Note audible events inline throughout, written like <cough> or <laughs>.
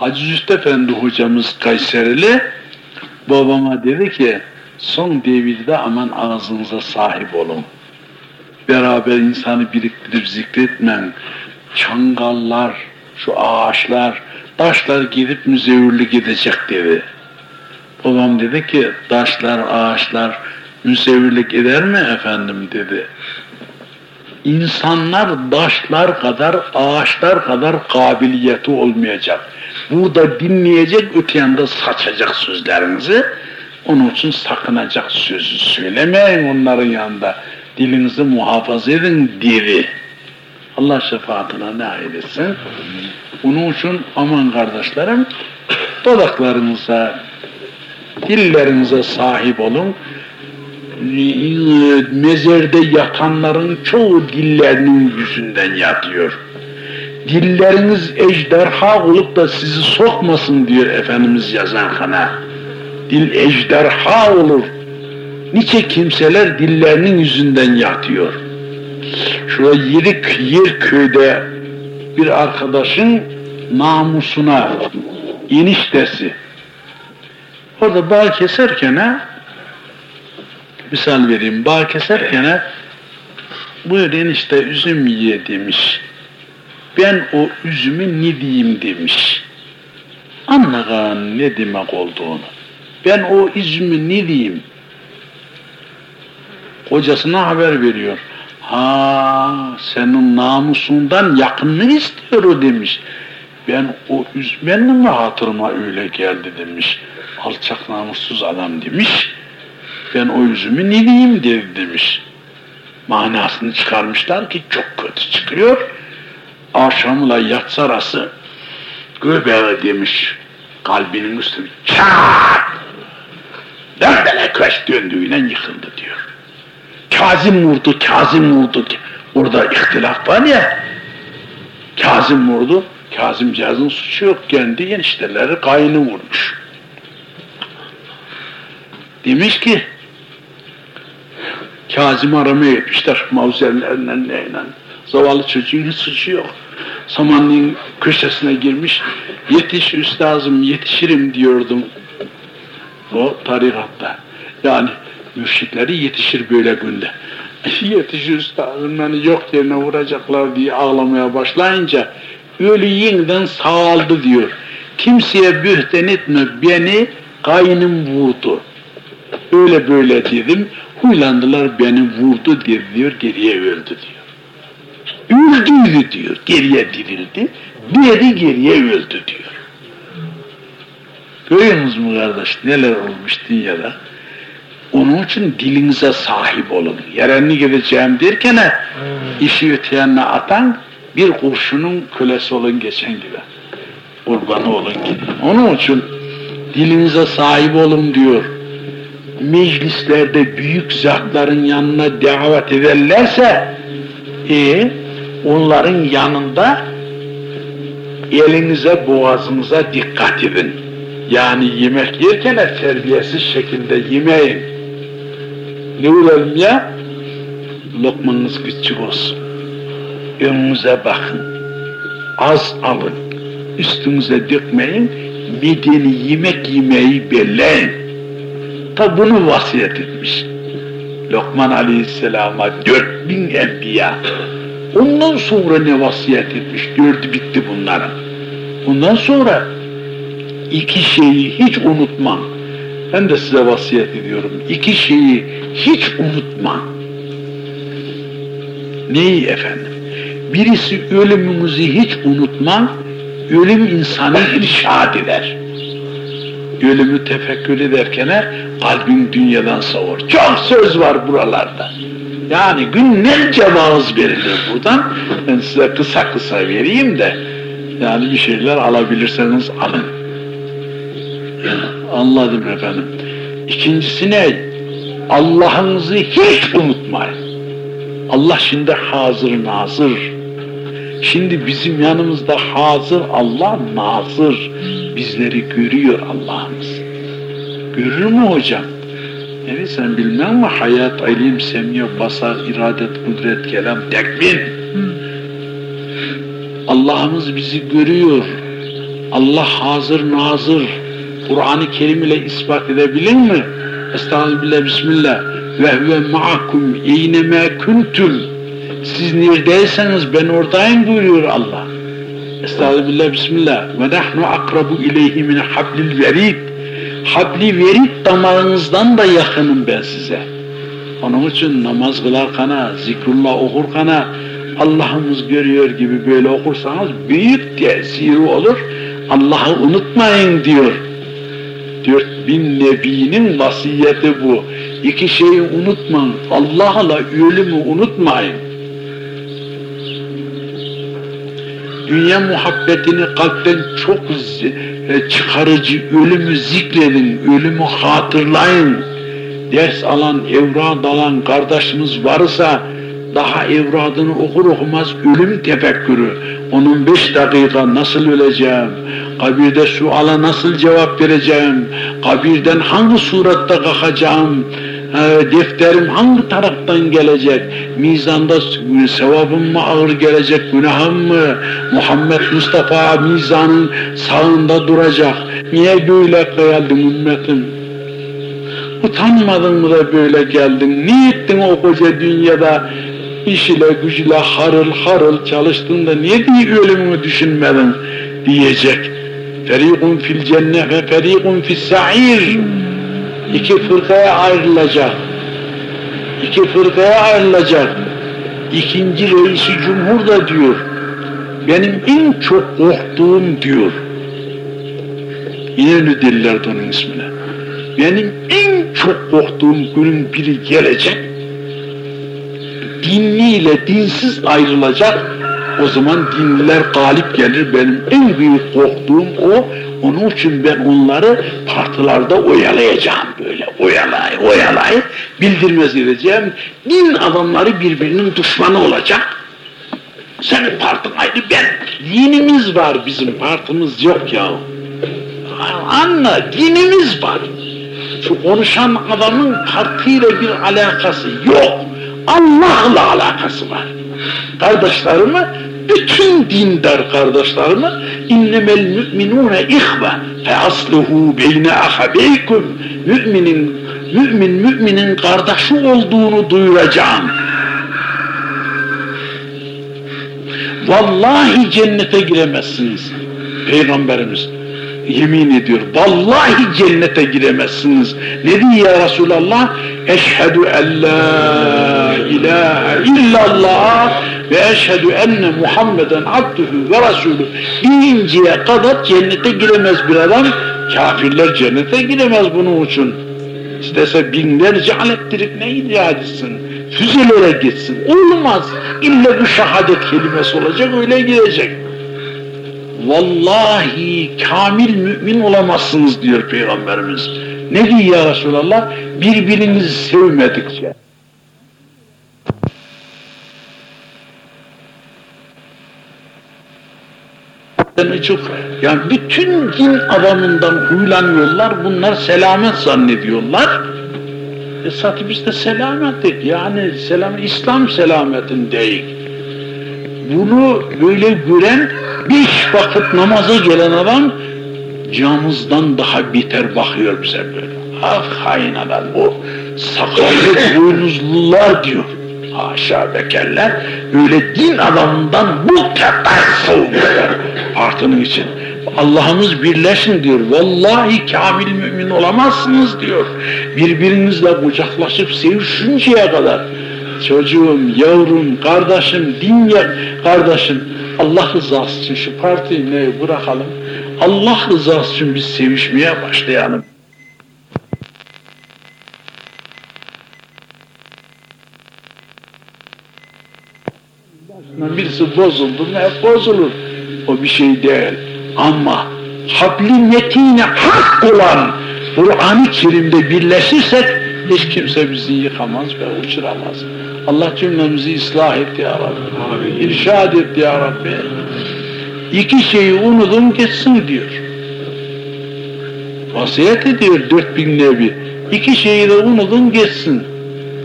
Hacı Züht Efendi hocamız Kayserili babama dedi ki son devirde aman ağzınıza sahip olun. Beraber insanı biriktirip zikretmen, çangallar, şu ağaçlar, taşlar gidip müzevürlük gidecek dedi. Babam dedi ki taşlar, ağaçlar müzevürlük eder mi efendim dedi. İnsanlar taşlar kadar, ağaçlar kadar kabiliyeti olmayacak. Burada dinleyecek, öte yanda saçacak sözlerinizi. Onun için sakınacak sözü söylemeyin onların yanında. Dilinizi muhafaza edin diri. Allah şefaatine nail etsin. Onun için aman kardeşlerim, dodaklarınıza, dillerinize sahip olun. Mezerde yatanların çoğu dillerinin yüzünden yatıyor. Dilleriniz ejderha olup da sizi sokmasın diyor Efendimiz yazan kana. Dil ejderha olur. Nice kimseler dillerinin yüzünden yatıyor. Şurada Yerik yer köyde bir arkadaşın namusuna eniştesi orada bağ keserken misal vereyim. Bağ keserken buyur enişte üzüm ye demiş. Ben o üzümü ne diyeyim? demiş. Anlagan ne demek olduğunu. Ben o üzümü ne diyeyim? Kocasına haber veriyor. Ha senin namusundan yakınını istiyor o demiş. Ben o üzmenin mi hatırıma öyle geldi demiş. Alçak namussuz adam demiş. Ben o yüzümü ne diyeyim dedi demiş. Manasını çıkarmışlar ki çok kötü çıkıyor. Akşamla yatsı arası göbeğe demiş kalbinin üstüne çat döndele köş döndüğüyle yıkıldı diyor. Kazım vurdu, Kazım vurdu. Orada ihtilaf var ya. Kazım vurdu. Kazımcağızın suçu yok. Kendi enişteleri kayını vurmuş. Demiş ki Kazım aramaya gitmişler mavzerlerle neyle. Zavallı çocuğun hiç suçu yok. Samanlığın köşesine girmiş. Yetiş üstazım yetişirim diyordum. O tarikatta. Yani mürşitleri yetişir böyle günde. <laughs> yetişir üstadım beni yok yerine vuracaklar diye ağlamaya başlayınca ölü yeniden sağaldı diyor. Kimseye bühten etme beni kayınım vurdu. Öyle böyle dedim. Huylandılar beni vurdu diyor, diyor geriye öldü diyor. Öldüydü diyor. Geriye dirildi. Diğeri geriye öldü diyor. Görüyorsunuz mu kardeş neler olmuş dünyada? Onun için dilinize sahip olun. Yerenli gideceğim derken hmm. işi öteyenine atan bir kurşunun kölesi olun geçen gibi. Kurbanı olun gibi. Onun için dilinize sahip olun diyor. Meclislerde büyük zatların yanına davet ederlerse e, onların yanında elinize boğazınıza dikkat edin. Yani yemek yerken terbiyesiz şekilde yemeyin ne olalım ya? Lokmanınız küçük olsun. Önünüze bakın. Az alın. Üstünüze dökmeyin. Medeni yemek yemeyi belleyin. Ta bunu vasiyet etmiş. Lokman Aleyhisselam'a dört bin enbiya. Ondan sonra ne vasiyet etmiş? Dördü bitti bunların. Ondan sonra iki şeyi hiç unutmam ben de size vasiyet ediyorum. İki şeyi hiç unutma. Neyi efendim? Birisi ölümümüzü hiç unutma, ölüm insanı irşad eder. Ölümü tefekkür ederken kalbin dünyadan savur. Çok söz var buralarda. Yani günlerce vaaz verilir buradan. Ben size kısa kısa vereyim de yani bir şeyler alabilirseniz alın. Anladım efendim. İkincisi ne? Allah'ınızı hiç unutmayın. Allah şimdi hazır nazır. Şimdi bizim yanımızda hazır Allah nazır. Bizleri görüyor Allah'ımız. Görür mü hocam? Evet sen bilmem mi? Hayat, ilim, semiye, basar, iradet, kudret, kelam, tekvin. Allah'ımız bizi görüyor. Allah hazır nazır Kur'an-ı Kerim ile ispat edebilir mi? Estağfirullah, Bismillah. Ve huve ma'akum eyneme kuntum. Siz neredeyseniz ben oradayım buyuruyor Allah. Estağfirullah, Bismillah. Ve nahnu akrabu ileyhi min hablil verid. Habli verid damarınızdan da yakınım ben size. Onun için namaz kılarkana, zikrullah okurkana, Allah'ımız görüyor gibi böyle okursanız büyük tesiri olur. Allah'ı unutmayın diyor. Dört bin nebinin vasiyeti bu. İki şeyi unutmayın. Allah'la ölümü unutmayın. Dünya muhabbetini kalpten çok e, çıkarıcı ölümü zikredin, ölümü hatırlayın. Ders alan, evrad alan kardeşimiz varsa daha evradını okur okumaz ölüm tefekkürü. Onun beş dakika nasıl öleceğim, kabirde suala nasıl cevap vereceğim, kabirden hangi suratta kalkacağım, defterim hangi taraftan gelecek, mizanda sevabım mı ağır gelecek, günahım mı, Muhammed Mustafa mizanın sağında duracak, niye böyle kıyaldım ümmetim? Utanmadın mı da böyle geldin? Ne ettin o koca dünyada? İş ile güç ile harıl harıl çalıştın da niye diye ölümünü düşünmedin diyecek. Ferikun fil cennet ve ferikun fil sa'ir. İki fırkaya ayrılacak. İki fırkaya ayrılacak. İkinci reisi cumhur da diyor. Benim en çok korktuğum diyor. İnönü dillerdi onun ismine. Benim en çok korktuğum günün biri gelecek dinliyle dinsiz ayrılacak, o zaman dinliler galip gelir. Benim en büyük korktuğum o. Onun için ben onları partılarda oyalayacağım böyle. Oyalay, oyalay, bildirmez edeceğim. Din adamları birbirinin düşmanı olacak. Senin partın ayrı, ben. Dinimiz var bizim, partımız yok ya. Anla, dinimiz var. Şu konuşan adamın partiyle bir alakası yok. Allah'la alakası var. Kardeşlerimi, bütün dindar kardeşlerimi innemel müminune ihve fe asluhu beyne ahabeykum müminin mümin müminin kardeşi olduğunu duyuracağım. Vallahi cennete giremezsiniz. Peygamberimiz yemin ediyor. Vallahi cennete giremezsiniz. Ne diyor ya Resulallah? Eşhedü en la ilahe illallah ve eşhedü enne Muhammeden abdühü ve resulü deyinceye kadar cennete giremez bir adam. Kafirler cennete giremez bunun için. İstese binlerce ne icat etsin? Füzelere gitsin. Olmaz. İlla bu şehadet kelimesi olacak öyle gidecek. Vallahi kamil mümin olamazsınız diyor Peygamberimiz. Ne diyor ya Resulallah? Birbirinizi sevmedikçe. Çok yani bütün din adamından huylanıyorlar, bunlar selamet zannediyorlar. E biz de selamettik. Yani selam, İslam selametin değil. Bunu böyle gören beş vakit namaza gelen adam camızdan daha biter bakıyor bize böyle. Ah hain adam bu sakallı boynuzlular diyor. Haşa bekerler öyle din adamından bu kadar soğuyorlar partının için. Allah'ımız birleşin diyor. Vallahi kamil mümin olamazsınız diyor. Birbirinizle kucaklaşıp sevişinceye kadar. Çocuğum, yavrum, kardeşim, din kardeşim Allah rızası için şu partiyi ne bırakalım. Allah rızası için biz sevişmeye başlayalım. Birisi bozuldu mu hep bozulur. O bir şey değil. Ama habli metine hak olan Kur'an-ı Kerim'de birleşirsek hiç kimse bizi yıkamaz ve uçuramaz. Allah cümlemizi ıslah etti ya Rabbi. İrşad etti ya Rabbi. İki şeyi unutun geçsin diyor. Vasiyet ediyor dört bin nebi. İki şeyi de unutun geçsin.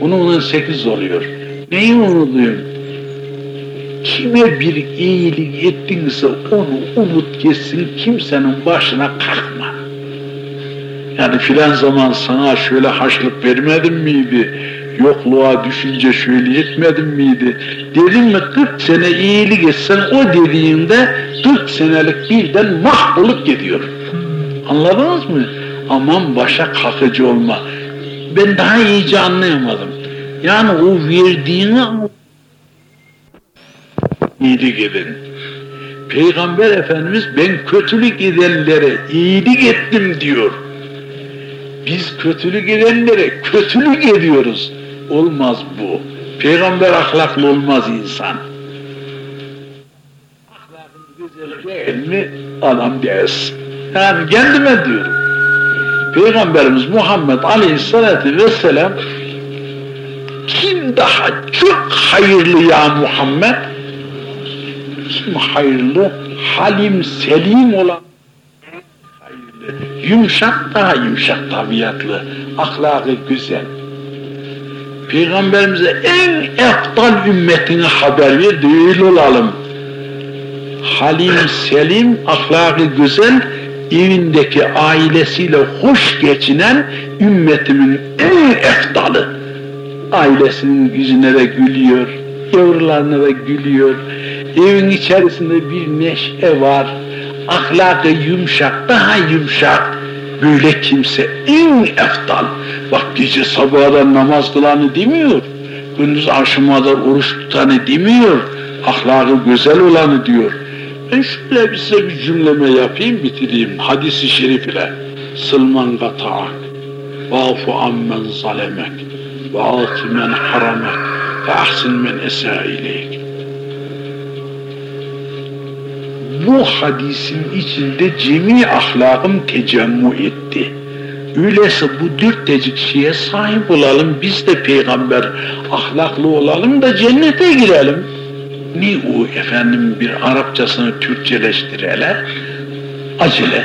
Bununla sekiz oluyor. Neyi unutuyorsun? Kime bir iyilik ettinse onu unut geçsin kimsenin başına kalkma. Yani filan zaman sana şöyle haşlık vermedim miydi? Yokluğa düşünce şöyle etmedim miydi? Dedim mi 40 sene iyilik etsen o dediğinde 40 senelik birden mahvolup gidiyor. Anladınız mı? Aman başa kalkıcı olma. Ben daha iyice anlayamadım. Yani o verdiğini iyilik edin. Peygamber Efendimiz ben kötülük edenlere iyilik ettim diyor. Biz kötülük edenlere kötülük ediyoruz. Olmaz bu. Peygamber ahlaklı olmaz insan. Ahlakın güzel değil mi? Adam değilsin. Yani kendime diyorum. Peygamberimiz Muhammed Aleyhisselatü Vesselam kim daha çok hayırlı ya Muhammed? Kim hayırlı? Halim, selim olan hayırlı. Yumuşak daha yumuşak tabiatlı. Ahlakı güzel. Peygamberimize en eftal ümmetine haber ver, öyle olalım. Halim, selim, ahlakı güzel, evindeki ailesiyle hoş geçinen ümmetimin en eftalı. Ailesinin yüzüne de gülüyor, yavrularına da gülüyor. Evin içerisinde bir neşe var. Ahlakı yumuşak, daha yumuşak. Böyle kimse en eftal. Bak gece sabahdan namaz kılanı demiyor. Gündüz akşama kadar oruç tutanı demiyor. Ahlakı güzel olanı diyor. Ben şöyle bir size bir cümleme yapayım bitireyim. Hadis-i şerif ile. Sılman gata'ak. Vafu ammen zalemek. Ve altı men haramek. Ve men esa ileyk. Bu hadisin içinde cemi ahlakım tecemmu etti. Öyleyse bu dört tecik şeye sahip olalım, biz de peygamber ahlaklı olalım da cennete girelim. Ne o efendim bir Arapçasını Türkçeleştirele, acele,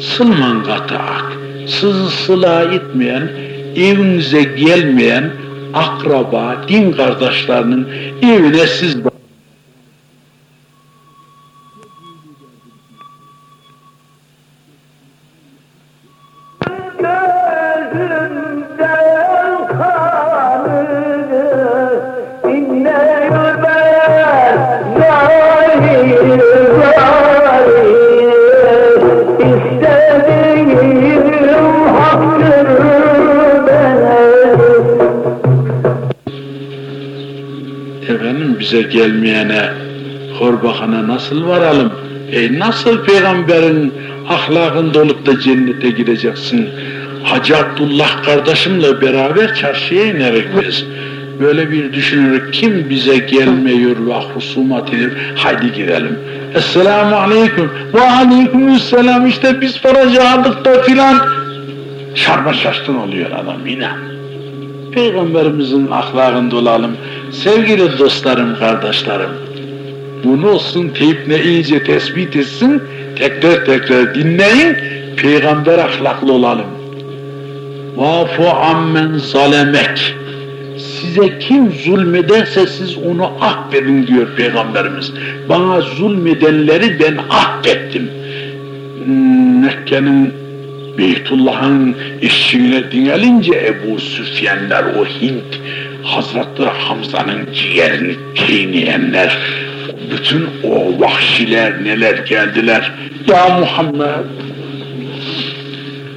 sılman kataak, sizi sıla etmeyen, evinize gelmeyen akraba, din kardeşlerinin evine siz bize gelmeyene horbakana nasıl varalım? E nasıl peygamberin ahlakında olup da cennete gideceksin? Hacı Abdullah kardeşimle beraber çarşıya inerek biz. Böyle bir düşünerek kim bize gelmiyor ve husumat edip haydi gidelim. Esselamu aleyküm ve aleykümselam işte biz paracı aldık da filan. Şarma şaşkın oluyor adam inan. Peygamberimizin ahlakında olalım. Sevgili dostlarım, kardeşlerim, bunu olsun teyip iyice tespit etsin, tekrar tekrar dinleyin, peygamber ahlaklı olalım. Vafu ammen zalemek. Size kim zulmederse siz onu affedin diyor Peygamberimiz. Bana zulmedenleri ben affettim. Mekke'nin Beytullah'ın eşiğine dingelince Ebu Süfyenler, o Hint, Hazreti Hamza'nın ciğerini çiğneyenler, bütün o vahşiler neler geldiler. Ya Muhammed,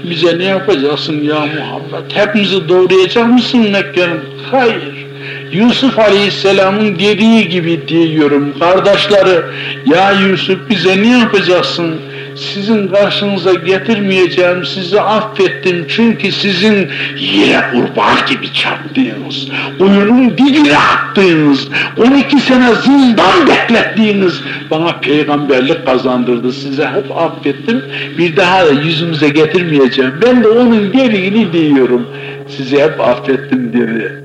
bize ne yapacaksın ya Muhammed? Hepimizi doğrayacak mısın Mekke'nin? Hayır. Yusuf Aleyhisselam'ın dediği gibi diyorum kardeşleri, ya Yusuf bize ne yapacaksın? Sizin karşınıza getirmeyeceğim, sizi affettim. Çünkü sizin yere kurbağa gibi çarptığınız, oyunun dibine attığınız, 12 sene zindan beklettiğiniz bana peygamberlik kazandırdı, size hep affettim, bir daha da yüzümüze getirmeyeceğim, ben de onun gereğini diyorum, sizi hep affettim dedi.